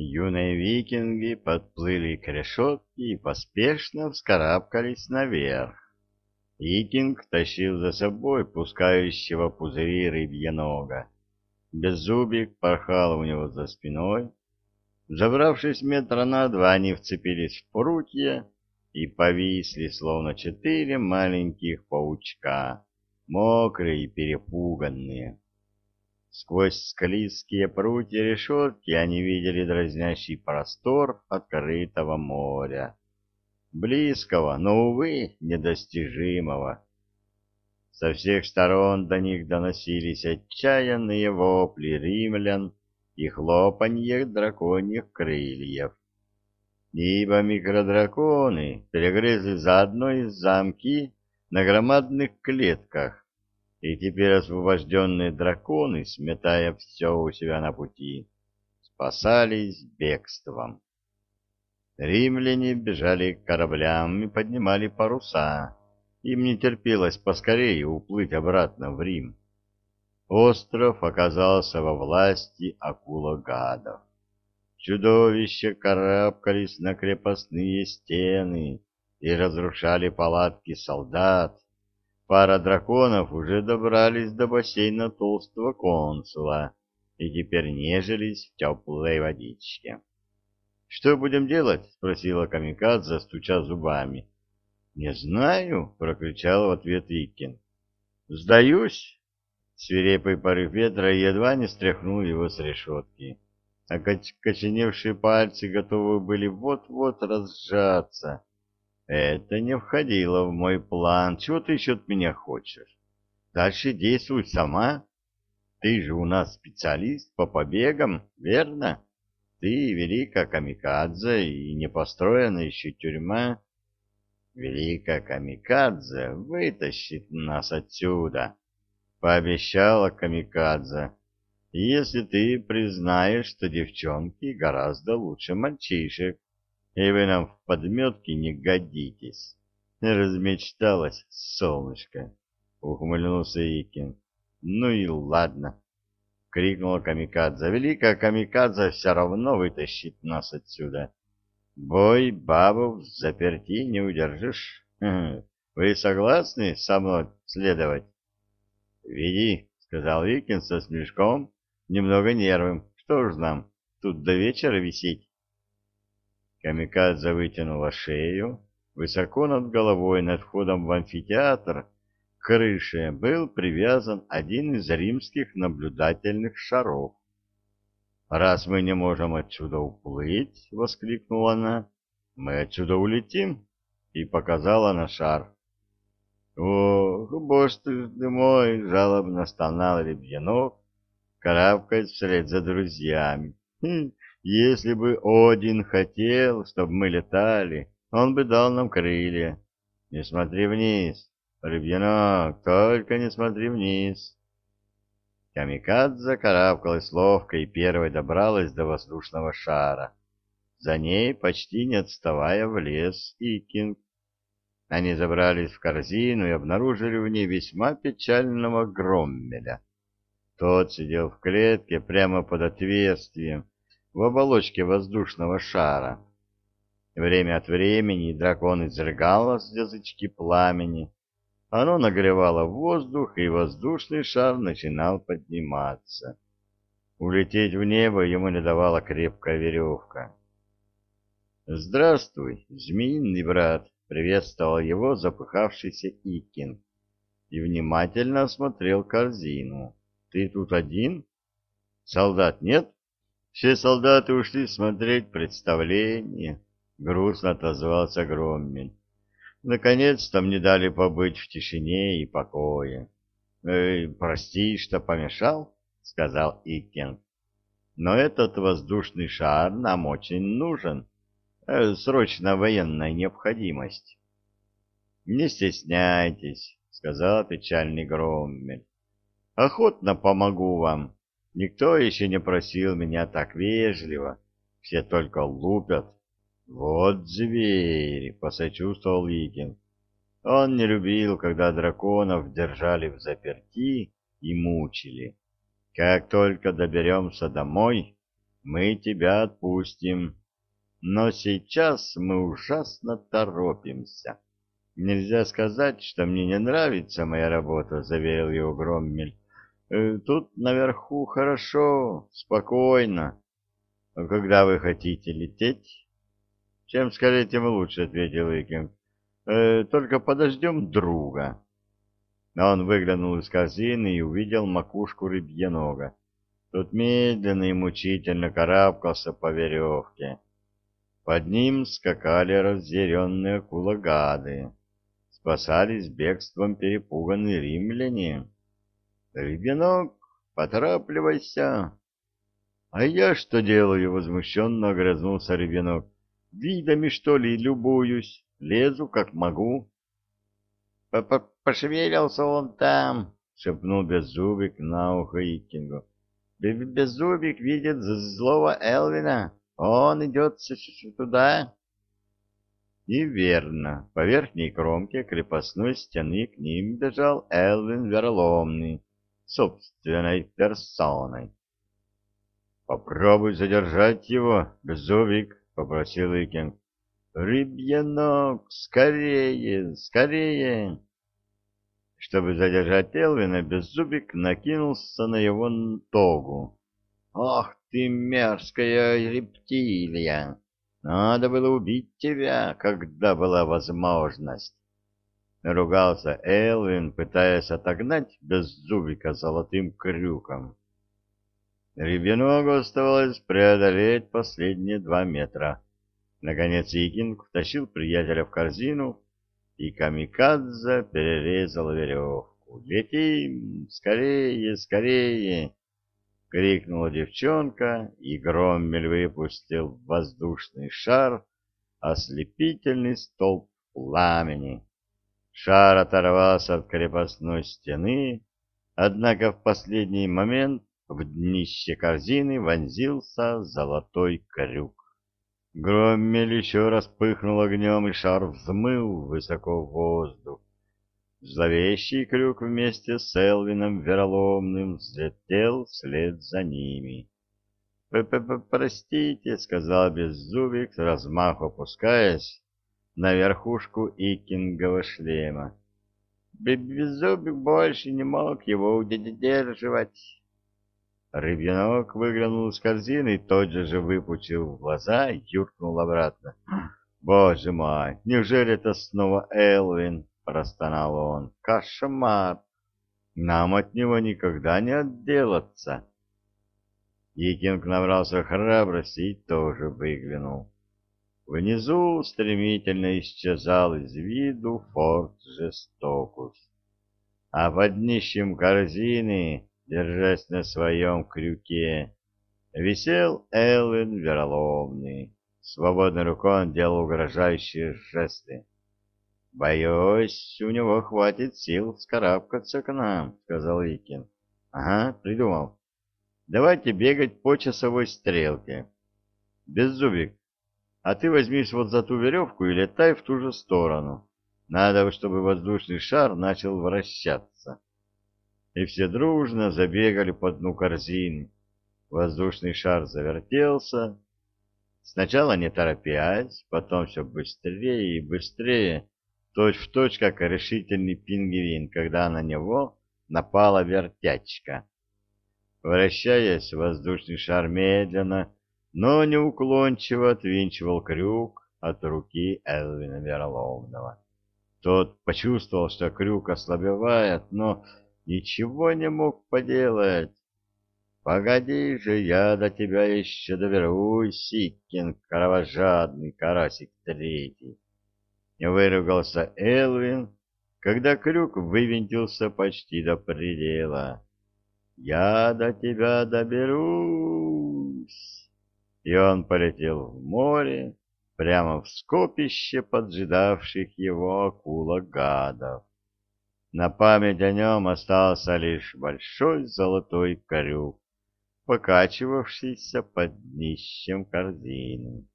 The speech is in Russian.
Юные викинги подплыли к решетке и поспешно вскарабкались наверх. Викинг тащил за собой пускающего пузыри рыбьенога. Беззубик порхал у него за спиной. Забравшись метра на два, они вцепились в прутья и повисли, словно четыре маленьких паучка, мокрые и перепуганные. Сквозь склизкие прутья решетки они видели дразнящий простор открытого моря. Близкого, но, увы, недостижимого. Со всех сторон до них доносились отчаянные вопли римлян и хлопанье драконьих крыльев. Ибо микродраконы перегрызли заодно из замки на громадных клетках, и теперь освобожденные драконы, сметая все у себя на пути, спасались бегством. Римляне бежали к кораблям и поднимали паруса. Им не терпелось поскорее уплыть обратно в Рим. Остров оказался во власти акула-гадов. Чудовища карабкались на крепостные стены и разрушали палатки солдат, Пара драконов уже добрались до бассейна толстого консула и теперь нежились в теплой водичке. — Что будем делать? — спросила Камикадзе, стуча зубами. — Не знаю, — прокричал в ответ Иккин. — Сдаюсь. Свирепый порыв ветра едва не стряхнул его с решетки, а коченевшие пальцы готовы были вот-вот разжаться. Это не входило в мой план. Чего ты еще от меня хочешь? Дальше действуй сама. Ты же у нас специалист по побегам, верно? Ты великая камикадзе и не построена еще тюрьма. Великая камикадзе вытащит нас отсюда, пообещала камикадзе. Если ты признаешь, что девчонки гораздо лучше мальчишек и вы нам в подметке не годитесь. Размечталась солнышко, ухмыльнулся Икин. Ну и ладно, крикнула Камикадзе. Великая Камикадзе все равно вытащит нас отсюда. Бой бабу заперти не удержишь. Вы согласны со мной следовать? Веди, сказал Викин со смешком, немного нервным. Что ж нам, тут до вечера висеть? Камикадзе вытянула шею. Высоко над головой, над входом в амфитеатр, к крыше был привязан один из римских наблюдательных шаров. «Раз мы не можем отсюда уплыть», — воскликнула она, — «мы отсюда улетим», — и показала на шар. «Ох, боже ты мой!» — жалобно стонал ребенок, карабкаясь вслед за друзьями. «Хм, если бы Один хотел, чтобы мы летали, он бы дал нам крылья. Не смотри вниз, рыбьянок, только не смотри вниз. Камикадзе карабкалась ловко и первой добралась до воздушного шара. За ней, почти не отставая, влез Икинг. Они забрались в корзину и обнаружили в ней весьма печального громмеля. Тот сидел в клетке прямо под отверстием, в оболочке воздушного шара. Время от времени дракон изрыгал с язычки пламени. Оно нагревало воздух, и воздушный шар начинал подниматься. Улететь в небо ему не давала крепкая веревка. «Здравствуй, змеиный брат!» — приветствовал его запыхавшийся Икин и внимательно осмотрел корзину. «Ты тут один? Солдат нет?» Все солдаты ушли смотреть представление, — грустно отозвался Громмель. Наконец-то мне дали побыть в тишине и покое. «Э, — Прости, что помешал, — сказал Иккен. — Но этот воздушный шар нам очень нужен. Э, срочно военная необходимость. — Не стесняйтесь, — сказал печальный Громмель. — Охотно помогу вам. Никто еще не просил меня так вежливо, все только лупят. Вот зверь, посочувствовал Викин. Он не любил, когда драконов держали в заперти и мучили. Как только доберемся домой, мы тебя отпустим. Но сейчас мы ужасно торопимся. Нельзя сказать, что мне не нравится моя работа, заверил его Громмель. Э, тут наверху хорошо, спокойно. А когда вы хотите лететь? Чем скорее, тем лучше, ответил Викинг. Э, только подождем друга. Он выглянул из корзины и увидел макушку рыбьенога. Тот медленно и мучительно карабкался по веревке. Под ним скакали разъяренные кулагады. Спасались бегством перепуганные римляне. «Ребенок, поторапливайся!» «А я что делаю?» — возмущенно огрызнулся ребенок. «Видами, что ли, любуюсь, лезу, как могу». П -п «Пошевелился он там!» — шепнул Беззубик на ухо Икингу. «Беззубик видит злого Элвина. Он идет туда». И верно, по верхней кромке крепостной стены к ним бежал Элвин Вероломный, собственной персоной. «Попробуй задержать его, Беззубик», — попросил Икинг. «Рыбьянок, скорее, скорее!» Чтобы задержать Элвина, Беззубик накинулся на его тогу. «Ах ты, мерзкая рептилия! Надо было убить тебя, когда была возможность!» Ругался Элвин, пытаясь отогнать Беззубика золотым крюком. Ребеногу оставалось преодолеть последние два метра. Наконец Икинг втащил приятеля в корзину, и камикадзе перерезал веревку. «Летим! Скорее, скорее!» — крикнула девчонка, и Громмель выпустил воздушный шар, ослепительный столб пламени. Шар оторвался от крепостной стены, однако в последний момент в днище корзины вонзился золотой крюк. Громмель еще раз пыхнул огнем, и шар взмыл высоко в воздух. Зловещий крюк вместе с Элвином Вероломным взлетел вслед за ними. «П -п -п «Простите», — сказал Беззубик, с размаху опускаясь на верхушку Икингового шлема. Беззубик больше не мог его удерживать. Рыбьянок выглянул из корзины и тот же же выпучил глаза и юркнул обратно. «Боже мой, неужели это снова Элвин?» — простонал он. «Кошмар! Нам от него никогда не отделаться!» Якинг набрался храбрости и тоже выглянул. Внизу стремительно исчезал из виду форт Жестокус, а под днищем корзины держась на своем крюке, висел Элвин Вероломный. Свободной рукой он делал угрожающие жесты. «Боюсь, у него хватит сил скарабкаться к нам», — сказал Икин. «Ага, придумал. Давайте бегать по часовой стрелке. Беззубик, а ты возьмись вот за ту веревку и летай в ту же сторону. Надо, чтобы воздушный шар начал вращаться» и все дружно забегали по дну корзины. Воздушный шар завертелся, сначала не торопясь, потом все быстрее и быстрее, точь-в-точь, точь, как решительный пингвин, когда на него напала вертячка. Вращаясь, воздушный шар медленно, но неуклончиво отвинчивал крюк от руки Элвина Вероломного. Тот почувствовал, что крюк ослабевает, но ничего не мог поделать. Погоди же, я до тебя еще доберусь, Сикин, кровожадный карасик третий. Выругался Элвин, когда крюк вывинтился почти до предела. Я до тебя доберусь. И он полетел в море, прямо в скопище поджидавших его акула-гадов. На память о нем остался лишь большой золотой крюк, покачивавшийся под днищем корзины.